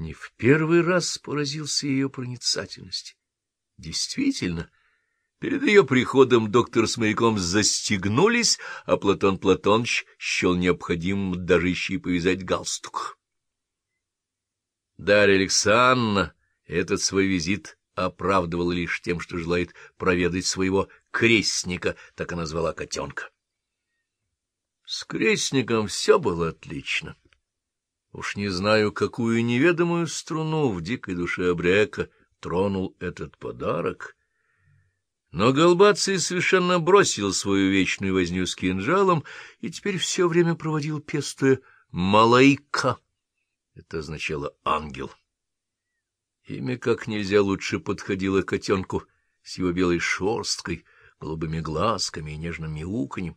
Не в первый раз поразился ее проницательности. Действительно, перед ее приходом доктор с моряком застегнулись, а Платон Платоныч счел необходимым даже еще и повязать галстук. Дарья Александровна этот свой визит оправдывала лишь тем, что желает проведать своего крестника, так она звала котенка. С крестником все было отлично. Уж не знаю, какую неведомую струну в дикой душе Абрека тронул этот подарок, но Голбаций совершенно бросил свою вечную возню с кинжалом и теперь все время проводил пестуя «малайка». Это означало «ангел». Имя как нельзя лучше подходило котенку с его белой шерсткой, голубыми глазками и нежным мяуканьем.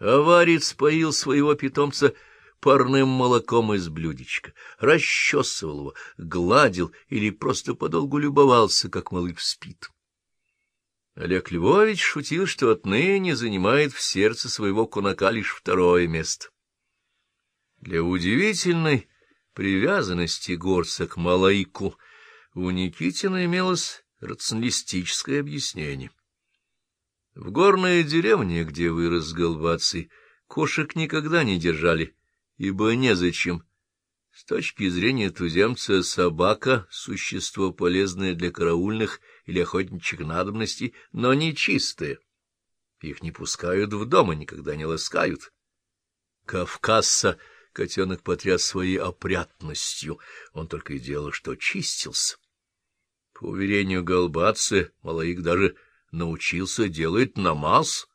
Аварец поил своего питомца парным молоком из блюдечка, расчесывал его, гладил или просто подолгу любовался, как малыш спит. Олег Львович шутил, что отныне занимает в сердце своего кунака лишь второе место. Для удивительной привязанности горца к малайку у Никитина имелось рационалистическое объяснение. В горной деревне, где вырос Голбаций, кошек никогда не держали, ибо незачем. С точки зрения туземца собака — существо полезное для караульных или охотничьих надобностей, но не чистое. Их не пускают в дом и никогда не ласкают. Кавказца котенок потряс своей опрятностью, он только и делал, что чистился. По уверению Голбацы, Малаик даже научился делать намаз.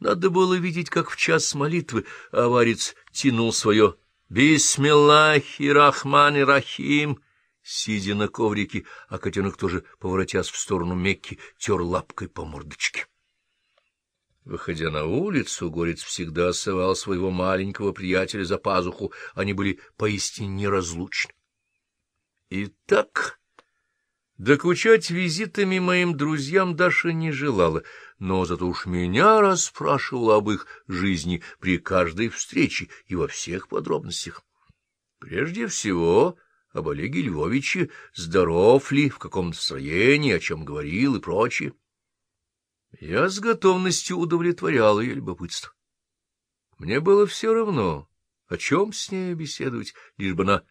Надо было видеть, как в час молитвы аварец тянул свое «Бисмиллахи рахмани рахим», сидя на коврике, а котенок тоже, поворотясь в сторону Мекки, тер лапкой по мордочке. Выходя на улицу, Горец всегда осывал своего маленького приятеля за пазуху, они были поистине неразлучны. Итак... Докучать визитами моим друзьям Даша не желала, но зато уж меня расспрашивала об их жизни при каждой встрече и во всех подробностях. Прежде всего, об Олеге Львовиче, здоров ли, в каком настроении, о чем говорил и прочее. Я с готовностью удовлетворял ее любопытство. Мне было все равно, о чем с ней беседовать, лишь бы она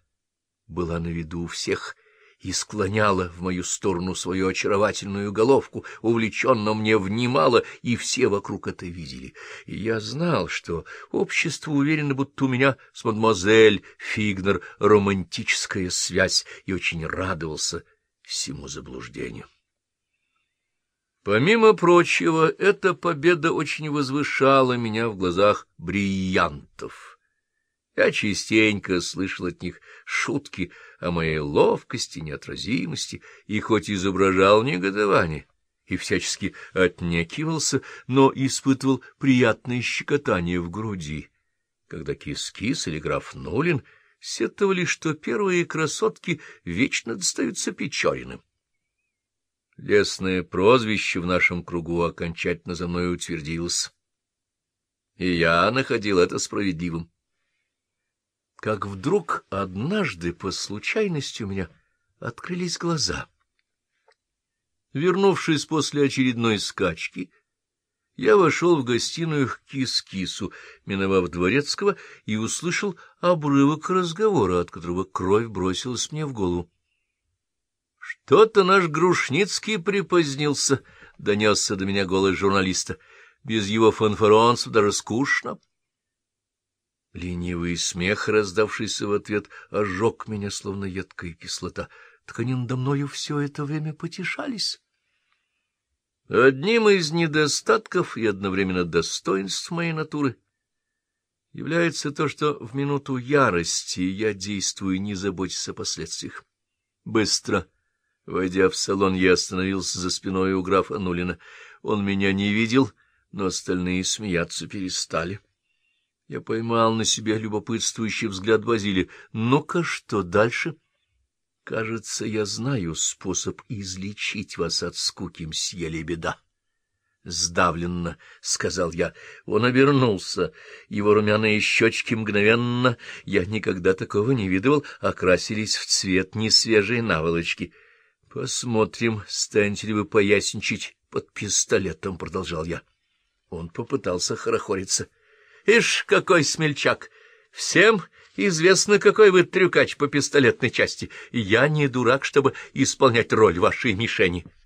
была на виду у всех — и склоняла в мою сторону свою очаровательную головку, увлеченно мне внимала, и все вокруг это видели. И я знал, что общество уверено, будто у меня с мадемуазель Фигнер романтическая связь, и очень радовался всему заблуждению. Помимо прочего, эта победа очень возвышала меня в глазах бриллиантов. Я частенько слышал от них шутки о моей ловкости, неотразимости, и хоть изображал негодование и всячески отнекивался, но испытывал приятное щекотание в груди, когда кис-кис или граф Нулин сетовали, что первые красотки вечно достаются Печориным. Лесное прозвище в нашем кругу окончательно за мной утвердилось, и я находил это справедливым как вдруг однажды по случайности у меня открылись глаза. Вернувшись после очередной скачки, я вошел в гостиную к Кис-Кису, миновав Дворецкого, и услышал обрывок разговора, от которого кровь бросилась мне в голову. — Что-то наш Грушницкий припозднился, — донесся до меня голос журналиста. — Без его фанфаронцев даже скучно. — Ленивый смех, раздавшийся в ответ, ожег меня, словно едкая кислота. Так они надо мною все это время потешались. Одним из недостатков и одновременно достоинств моей натуры является то, что в минуту ярости я действую, не заботясь о последствиях. Быстро, войдя в салон, я остановился за спиной у графа Нулина. Он меня не видел, но остальные смеяться перестали. Я поймал на себя любопытствующий взгляд Базили. Ну-ка, что дальше? Кажется, я знаю способ излечить вас от скуки, мсье Лебеда. — сдавленно сказал я. Он обернулся. Его румяные щечки мгновенно, я никогда такого не видывал, окрасились в цвет несвежей наволочки. — Посмотрим, станете ли вы поясничать под пистолетом, — продолжал я. Он попытался хорохориться. — Ишь, какой смельчак! Всем известно, какой вы трюкач по пистолетной части, я не дурак, чтобы исполнять роль вашей мишени. —